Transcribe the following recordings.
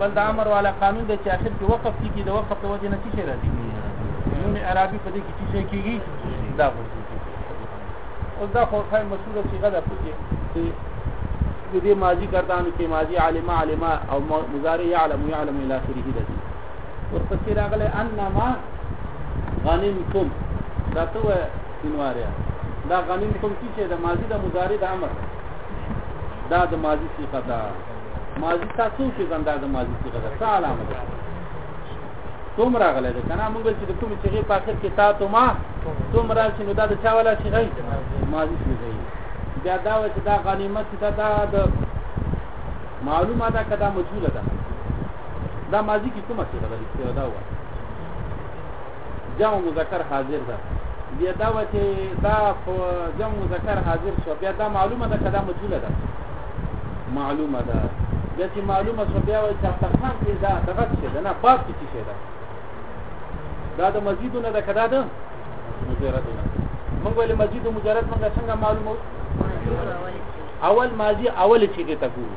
بل د امر والا قانون دی چې اخر کې وقف کیږي د وقف په وجه نه څه شي راځي نون عربي په دې کې څه شي کیږي دا ورته او دا خو خای مسوله صيغه ده په دې د دې ماضي ګردان کې ماضي عالم عالم او مضارع يعلم يعلم الى اخره ده ورپسې راغله انما غنمتم دا ته انواریا دا غنمتم چې د ماضي د مضارع د امر دا د ماضي صيغه ده ماضی تاسو چې څنګه د ماضی څخه ده څه علامه ده ثم راغله ده کنه موږ چې د کوم چې په اخر کې تا ته ما ثم را چې نو دا د چا ولا شي غي ماضی شي غي بیا دا و چې دا غنیمت چې دا د معلومه ده کدا مجهوله ده دا ماضی کې کومه څه ده دا و جمع مذکر حاضر ده بیا دا و چې دا په جمع مذکر حاضر شو بیا دا معلومه ده که دا مجهوله ده معلومه ده بیا چې معلومه شو بیا وایي چې تفهم کې دا دغه څه ده نه پاک کې څه ده دا د مزیدونه ده که دا ده مجردونه موږ ولې مزید او مجرد موږ څنګه معلومو اول ماضی اول چې ته ګورو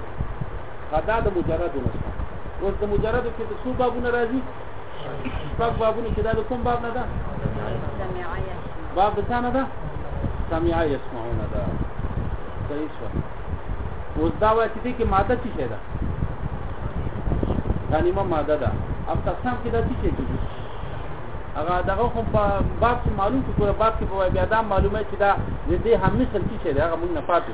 دا د مجرد نسخه اوس د مجرد کې د څو بابونه راځي شپږ بابونه چې دا د کوم باب نه ده باب د څه نه ده سمع يسمعون ده صحیح شو اوس دا وایي چې کې ماده څه شي ده یعنی ما ماده ده اب تقسیم کې دا څه شي کیږي هغه دغه خو په باب کې معلوم چې ګوره باب کې په بیا دا معلومه چې دا د دې هم مثل څه شي ده هغه موږ نه پاتې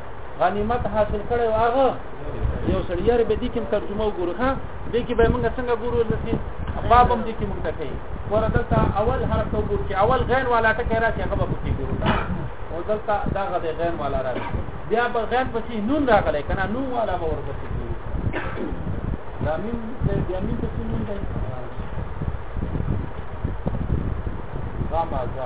غنیمت حاصل کړي او هغه یو سړی یاره به دې کوم ترجمه وګورو ها دې کې به موږ څنګه ګورو لسی باب هم دې کې موږ ته کوي وردلته اول حرف ته وګورو چې اول غین والا ټکی راځي هغه به پکې ګورو او دلته دا غد غین والا راځي بیا به غین پسې نون راغلی کنه نون والا به ورپسې ګورو دا مين دې بیا مين پسې نون دی غامه ځه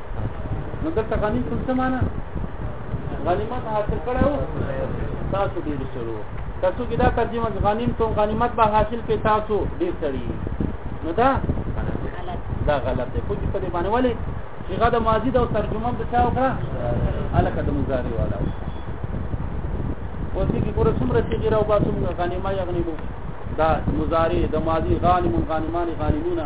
نو دلته غنیم کوم څه معنا غنیمت حاصل کړو تاسو دې شروع تاسو کې دا ترجمه غنیم ته غنیمت به حاصل کې تاسو دې سړي نو دا دا غلط دی خو په دې باندې ولې چې غدا ماضی دا ترجمه د چا وکړه الکه د مضارع والا اوس کې ګوره څومره چې غیر او باسم غنیمه یغنیمو دا مضارع د ماضی غانم غانمان غانمونه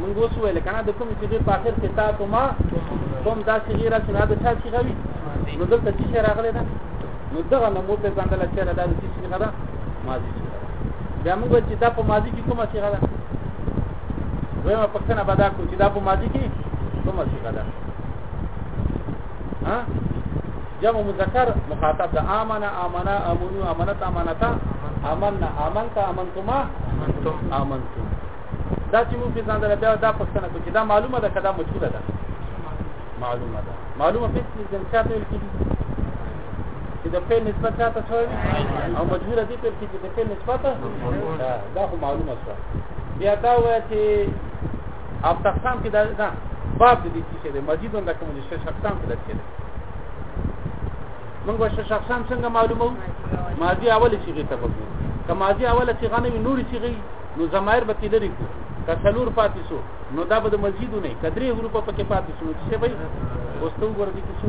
مونږ اوس ویل کنه د کوم صيغه په اخر کې تا ته ما کوم دا صيغه را چې نه د چا صيغه وي نو دلته چې راغلی ده نو دغه نه مو په ځان دلته چې دا د صيغه ده ماضي صيغه بیا موږ چې دا په ماضي کې کومه صيغه ده دویمه پښتنه بدا کو چې دا په ماضي کې کومه صيغه ده ها جمع مذکر مخاطب د امنه امنه امنو امنت امنتا امننا امنت امنتما امنتم امنتم دا چې موږ ځان دره بیا دا پښتنه کوي دا معلومه ده کدا مجهوله ده معلومه ده معلومه په دې چې څه ته کې چې د فعل نسبت چاته شوی او مجهوله دي په کې چې د فعل نسبت دا خو معلومه شوه بیا دا وایي چې او تقسام کې دا دا باب دې چې د مسجد باندې کوم چې شش اقسام کې درکې ده موږ شش اقسام څنګه معلومو ماضي اول چې غي تفکر که ماضي اول چې غنه نور چې غي نو زمایر به کېدلی کو که څلور پاتې شو نو دا به د مسجد نه کدرې ګروپ پکې پاتې شو چې به اوس ته وګورئ چې څو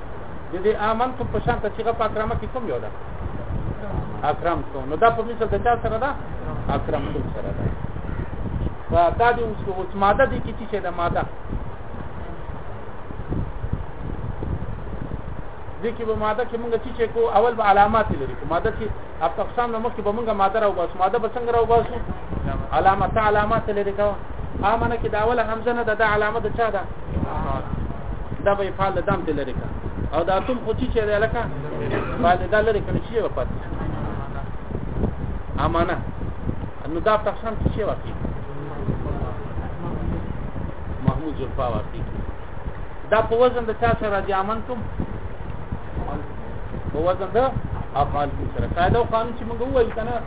د دې امنتم په شان ته چې په اکرامه کې کوم یو ده اکرمتو نو دا په مثال د چا سره ده اکرمتو سره ده دا د اوس اوس ماده دي کې چې ده ماده ځکه به ماده کې مونږ چې کو اول به علامات لري کو ماده چې اپ اقسام نو مخکې به مونږه ماده راو باسو ماده به څنګه راو باسو علامات علامات لري کوه امنه کې دا اوله همزه نه ده دا علامه د چا ده دا به فعل دام ته لري کا او دا تم خو چې ده لکه فعل دا لري کنه چې وپات امانه نو دا تقسیم څه شي واقعي محمود زلفا واقعي دا په وزن د چا سره راځي امنتم په وزن د افعال سره قاعده او قانون چې موږ وایو کنه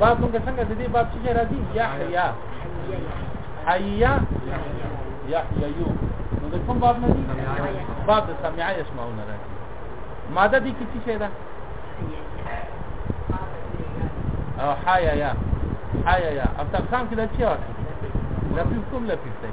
باب موږ څنګه د دې باب چې راځي یحیا حیا یحیا یو نو د کوم باب نه دي باب د سمعا یسمعون راځي ماده دي کې څه شي ده او حیا یا حیا یا افتقام کې د چی واکه لپیف کوم لپیف دی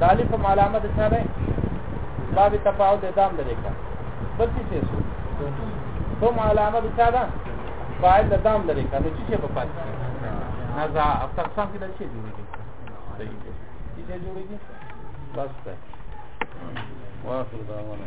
د الف هم علامه د چا دی باب تفاعل د دام لري کا بل څه شي ثم علامه د چا ده فاعل د دام لري کا نو څه شي په پاتې نزا افتر څنګه کې د شي دی صحیح دی چې جوړیږي بس ده واخر دعوانا